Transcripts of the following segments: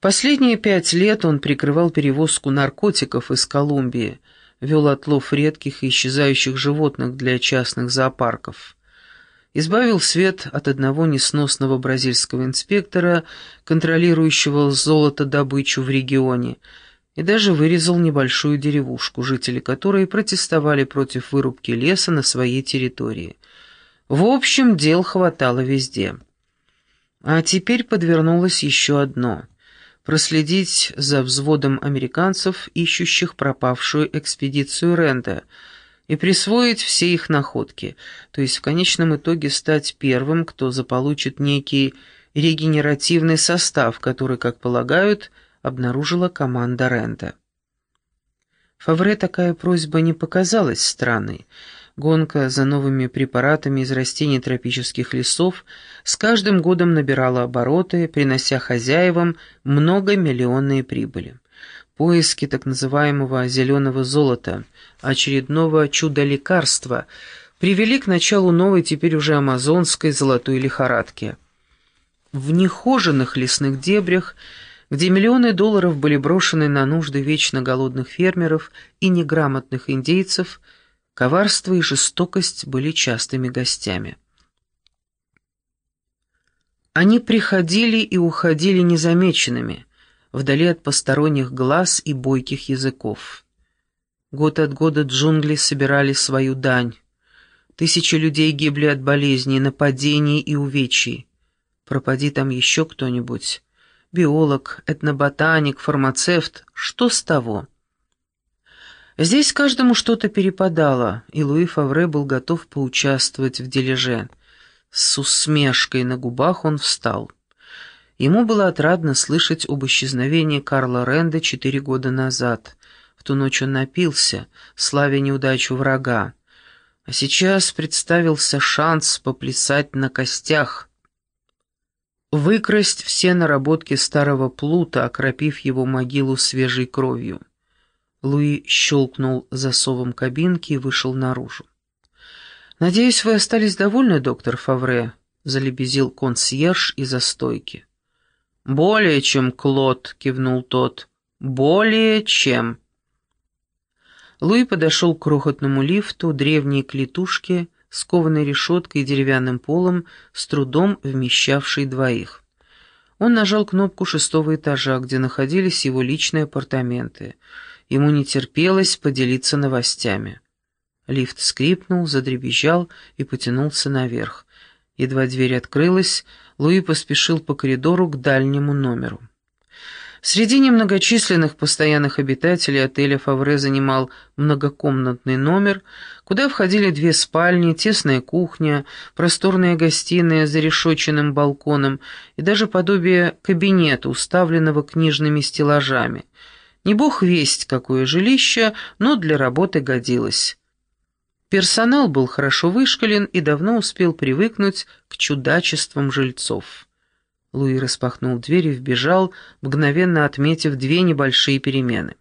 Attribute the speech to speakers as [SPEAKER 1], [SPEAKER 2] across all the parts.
[SPEAKER 1] Последние пять лет он прикрывал перевозку наркотиков из Колумбии, вел отлов редких и исчезающих животных для частных зоопарков. Избавил свет от одного несносного бразильского инспектора, контролирующего золотодобычу в регионе, и даже вырезал небольшую деревушку, жители которой протестовали против вырубки леса на своей территории. В общем, дел хватало везде. А теперь подвернулось еще одно — проследить за взводом американцев, ищущих пропавшую экспедицию Ренда, и присвоить все их находки, то есть в конечном итоге стать первым, кто заполучит некий регенеративный состав, который, как полагают, обнаружила команда Ренда. Фавре такая просьба не показалась странной, Гонка за новыми препаратами из растений тропических лесов с каждым годом набирала обороты, принося хозяевам многомиллионные прибыли. Поиски так называемого «зеленого золота», очередного чудо-лекарства, привели к началу новой, теперь уже амазонской золотой лихорадки. В нехоженных лесных дебрях, где миллионы долларов были брошены на нужды вечно голодных фермеров и неграмотных индейцев – Коварство и жестокость были частыми гостями. Они приходили и уходили незамеченными, вдали от посторонних глаз и бойких языков. Год от года джунгли собирали свою дань. Тысячи людей гибли от болезней, нападений и увечий. Пропади там еще кто-нибудь. Биолог, этноботаник, фармацевт, что с того? Здесь каждому что-то перепадало, и Луи Фавре был готов поучаствовать в дележе. С усмешкой на губах он встал. Ему было отрадно слышать об исчезновении Карла Ренда четыре года назад. В ту ночь он напился, славя неудачу врага. А сейчас представился шанс поплясать на костях. Выкрасть все наработки старого плута, окропив его могилу свежей кровью. Луи щелкнул засовом кабинки и вышел наружу. «Надеюсь, вы остались довольны, доктор Фавре?» — залебезил консьерж из-за стойки. «Более чем, Клод», — кивнул тот. «Более чем». Луи подошел к крохотному лифту, древней клетушке, с кованой решеткой и деревянным полом, с трудом вмещавшей двоих. Он нажал кнопку шестого этажа, где находились его личные апартаменты — Ему не терпелось поделиться новостями. Лифт скрипнул, задребезжал и потянулся наверх. Едва дверь открылась, Луи поспешил по коридору к дальнему номеру. Среди немногочисленных постоянных обитателей отеля Фавре занимал многокомнатный номер, куда входили две спальни, тесная кухня, просторная гостиная с зарешоченным балконом и даже подобие кабинета, уставленного книжными стеллажами — не бог весть, какое жилище, но для работы годилось. Персонал был хорошо вышкален и давно успел привыкнуть к чудачествам жильцов. Луи распахнул дверь и вбежал, мгновенно отметив две небольшие перемены.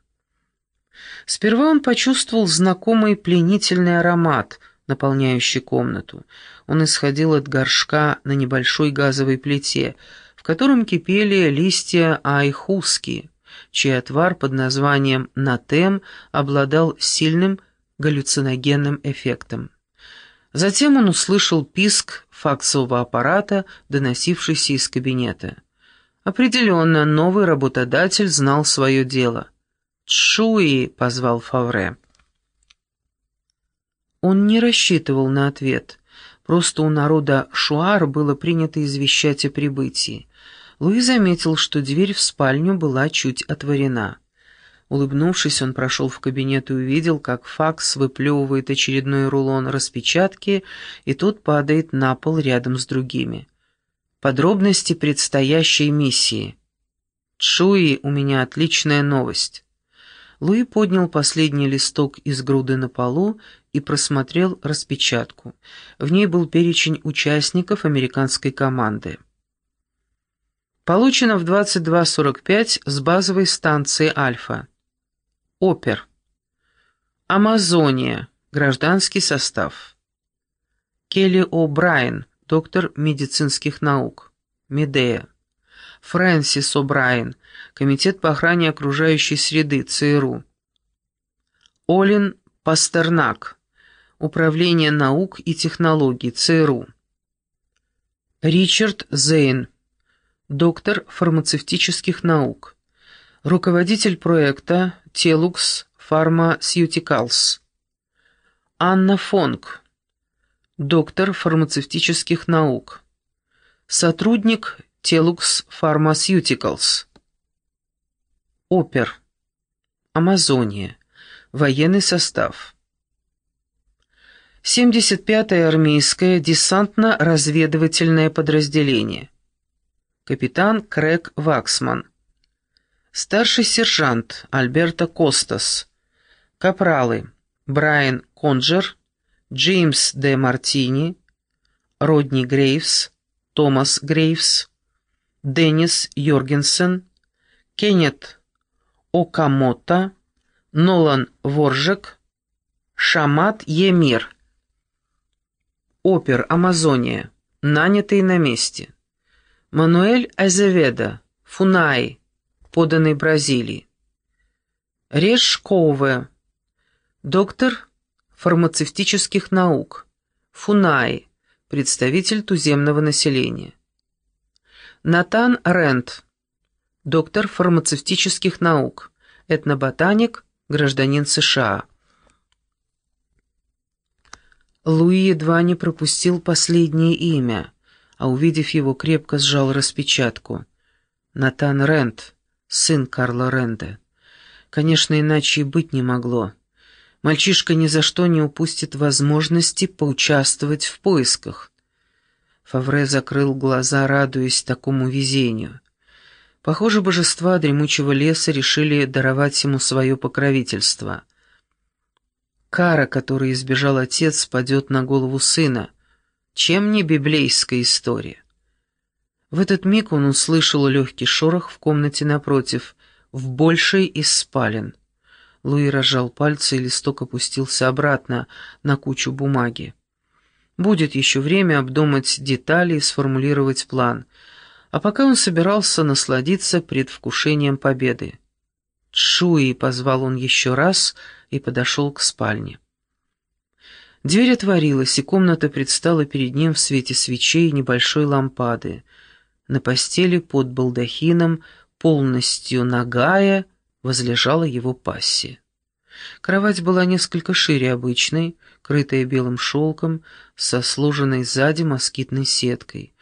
[SPEAKER 1] Сперва он почувствовал знакомый пленительный аромат, наполняющий комнату. Он исходил от горшка на небольшой газовой плите, в котором кипели листья айхуски чей отвар под названием «Натем» обладал сильным галлюциногенным эффектом. Затем он услышал писк факсового аппарата, доносившийся из кабинета. Определенно, новый работодатель знал свое дело. «Чуи!» — позвал Фавре. Он не рассчитывал на ответ. Просто у народа Шуар было принято извещать о прибытии. Луи заметил, что дверь в спальню была чуть отворена. Улыбнувшись, он прошел в кабинет и увидел, как факс выплевывает очередной рулон распечатки, и тот падает на пол рядом с другими. Подробности предстоящей миссии. «Чуи, у меня отличная новость». Луи поднял последний листок из груды на полу и просмотрел распечатку. В ней был перечень участников американской команды. Получено в 22.45 с базовой станции «Альфа». Опер. Амазония. Гражданский состав. Келли О'Брайен, доктор медицинских наук. Медея. Фрэнсис О'Брайен, Комитет по охране окружающей среды, ЦРУ. Олин Пастернак, Управление наук и технологий, ЦРУ. Ричард Зейн, доктор фармацевтических наук, руководитель проекта Телукс Pharmaceuticals. Анна Фонг, доктор фармацевтических наук, сотрудник Телукс Pharmaceuticals. Опер. Амазония. Военный состав. 75-е армейское десантно-разведывательное подразделение. Капитан Крэг Ваксман. Старший сержант Альберто Костас. Капралы Брайан Конджер, Джеймс Д. Мартини, Родни Грейвс, Томас Грейвс, Деннис Йоргенсен, Кеннет Окамото, Нолан Воржек, Шамат Емир. Опер Амазония. Нанятый на месте. Мануэль Азеведа. Фунай. Поданный Бразилии. Реш Коуве. Доктор фармацевтических наук. Фунай. Представитель туземного населения. Натан Рент. Доктор фармацевтических наук. Этноботаник гражданин США. Луи едва не пропустил последнее имя, а увидев его, крепко сжал распечатку. Натан Рент, сын Карла Ренда. Конечно, иначе и быть не могло. Мальчишка ни за что не упустит возможности поучаствовать в поисках. Фавре закрыл глаза, радуясь такому везению. Похоже, божества дремучего леса решили даровать ему свое покровительство. Кара, которой избежал отец, падет на голову сына. Чем не библейская история? В этот миг он услышал легкий шорох в комнате напротив, в большей из спален. Луи разжал пальцы, и листок опустился обратно на кучу бумаги. Будет еще время обдумать детали и сформулировать план — а пока он собирался насладиться предвкушением победы. «Чуи!» — позвал он еще раз и подошел к спальне. Дверь отворилась, и комната предстала перед ним в свете свечей и небольшой лампады. На постели под балдахином, полностью нагая, возлежала его пассия. Кровать была несколько шире обычной, крытая белым шелком, со сложенной сзади москитной сеткой.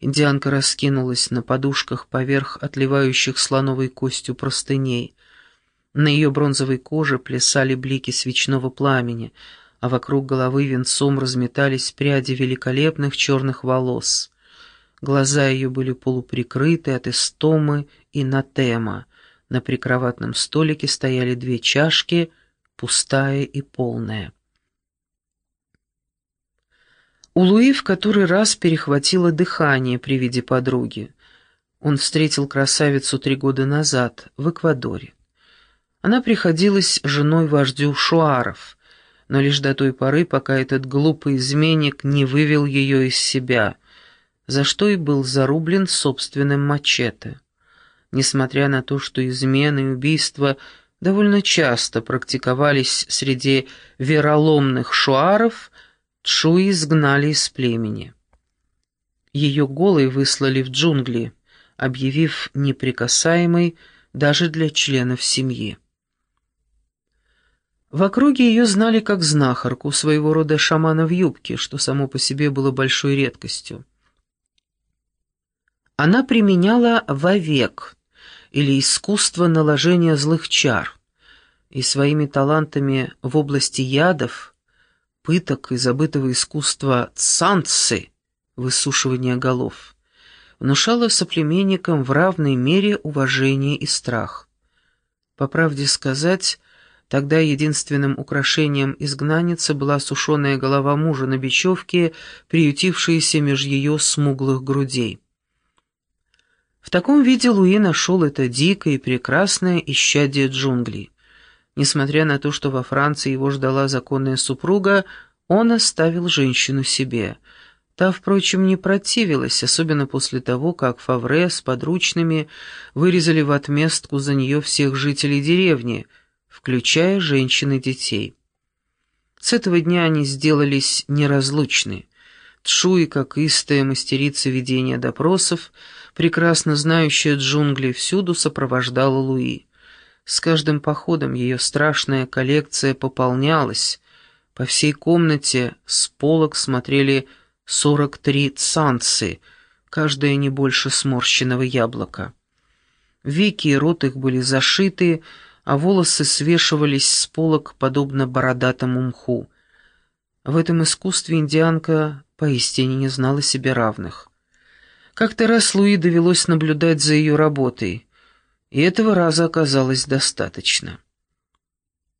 [SPEAKER 1] Индианка раскинулась на подушках поверх отливающих слоновой костью простыней. На ее бронзовой коже плясали блики свечного пламени, а вокруг головы венцом разметались пряди великолепных черных волос. Глаза ее были полуприкрыты от истомы и натема. На прикроватном столике стояли две чашки, пустая и полная. У Луи в который раз перехватило дыхание при виде подруги. Он встретил красавицу три года назад, в Эквадоре. Она приходилась женой вождю Шуаров, но лишь до той поры, пока этот глупый изменник не вывел ее из себя, за что и был зарублен собственным мачете. Несмотря на то, что измены и убийства довольно часто практиковались среди вероломных шуаров, Чуи изгнали из племени. Ее голой выслали в джунгли, объявив неприкасаемой даже для членов семьи. В округе ее знали как знахарку, своего рода шамана в юбке, что само по себе было большой редкостью. Она применяла вовек, или искусство наложения злых чар, и своими талантами в области ядов – пыток и забытого искусства цанцы, высушивания голов, внушала соплеменникам в равной мере уважение и страх. По правде сказать, тогда единственным украшением изгнанницы была сушеная голова мужа на бечевке, приютившаяся меж ее смуглых грудей. В таком виде Луи нашел это дикое и прекрасное исчадие джунглей. Несмотря на то, что во Франции его ждала законная супруга, он оставил женщину себе. Та, впрочем, не противилась, особенно после того, как Фавре с подручными вырезали в отместку за нее всех жителей деревни, включая женщин и детей. С этого дня они сделались неразлучны. Тшуи, как истая мастерица ведения допросов, прекрасно знающая джунгли, всюду сопровождала Луи. С каждым походом ее страшная коллекция пополнялась. По всей комнате с полок смотрели сорок три цанцы, каждая не больше сморщенного яблока. Веки и рот их были зашиты, а волосы свешивались с полок, подобно бородатому мху. В этом искусстве индианка поистине не знала себе равных. Как-то раз Луи довелось наблюдать за ее работой, и этого раза оказалось достаточно.